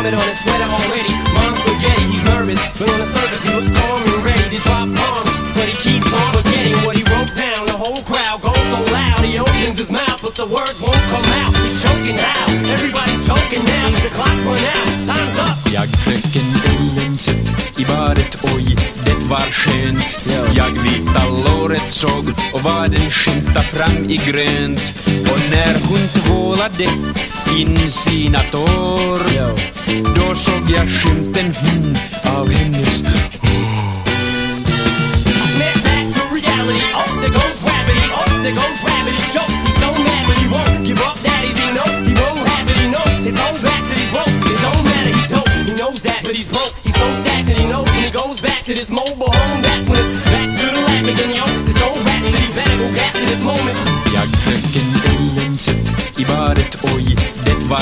vomit on his sweater already. Mom's spaghetti, he's nervous, but on the surface he looks calm and ready to drop bombs. But he keeps on forgetting what he wrote down. The whole crowd goes so loud, he opens his mouth, but the words won't come out. He's choking how? Everybody's choking now. The clock's run out, time's up. Jag drack en i baret, oj, det var skönt Jag vita låret såg och vad den skymta fram i grönt Och när hon tvålade in sina tår Då såg jag skymten hmm, av hennes Snap back to reality. Oh, there goes gravity. Oh, there goes gravity. Choke. He's so mad, but he won't give up. Daddies, he know he won't have it. He knows his own back to these ropes. His own matter. He's dope. He knows that, but he's broke. He's so stacked that he knows when he goes back to this mobile home. That's when it's back to the lab again, yo. This old rhapsody better go capture this moment. Jag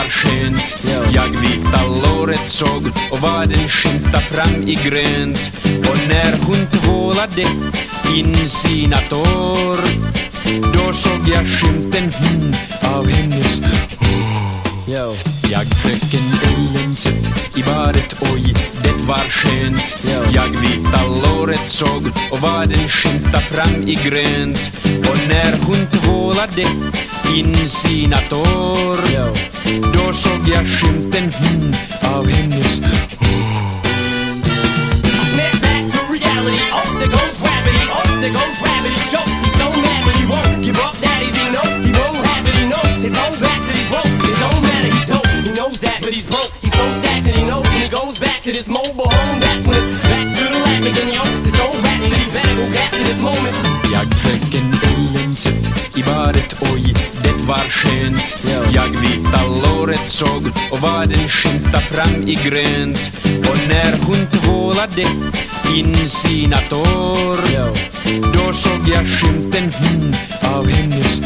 skönt. Jag vita låret såg och vad den skymta fram i grönt. Och när hon tvålade in sina tår Då såg jag skymten hmm, av hennes Yo, Jag drack en öllemset i baret, oj, det var skönt. Jag vita låret såg och vad den skymta fram i grönt. Och när hon tvålade in sina tår Då såg jag skymten hmm, av hennes Snap back to reality. Oh, there goes gravity. Oh, there goes gravity. Choke. He's so mad, but he won't give up. Daddies, he know he won't have it. He knows his own back to these ropes. His own matter. He's dope. He knows that, but he's broke. He's so stacked that he knows when he goes back to this mobile home. That's when it's back to the lab again, yo. This old rhapsody better go capture this moment. Jag drack en öllemset i baret, oj, det var skönt. Jag vita låret såg och vaden skymta fram i grönt. Och när hon tvålade in sina tår Då såg jag skymten hm av hennes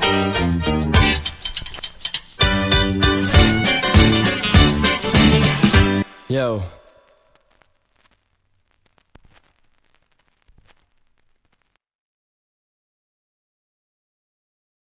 thank you Yo.